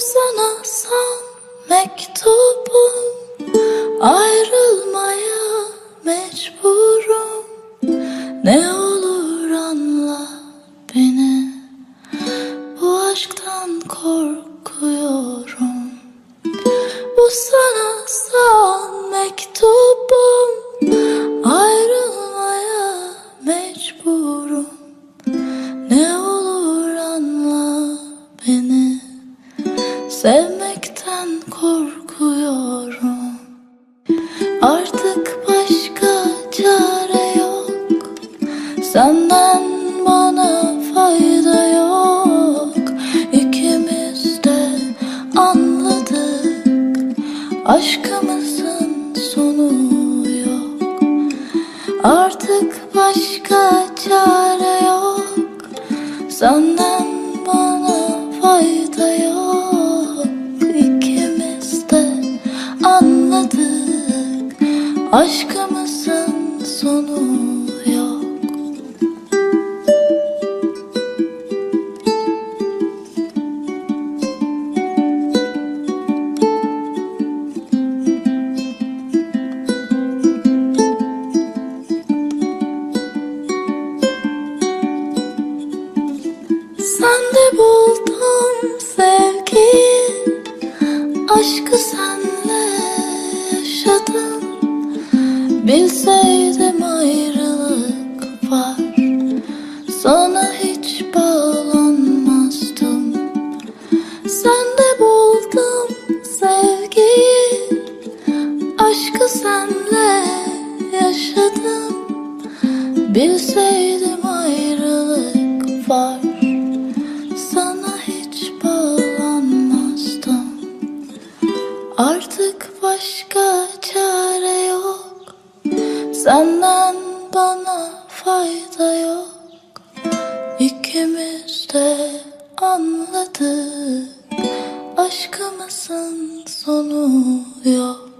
sana son mektubum. Ayrılmaya mecburum. Ne olur anla beni. Bu aşktan korkuyorum. Bu sana son mektubum korkuyorum. Artık başka çare yok. Senden bana fayda yok. İkimiz de anladık. Aşkımızın sonu yok. Artık başka çare yok. Senden Aşkımızın sonu yok? Sen de buldum sevgiyi Aşkı senle yaşadım Bilseydim ayrılık var. Sana hiç bağlanmazdım. Sen de buldum sevgiyi. Aşkı senle yaşadım. Bilseydim ayrılık var. Sana hiç bağlanmazdım. Artık başka Senden bana fayda yok. İkimiz de anladık. Aşkımızın sonu yok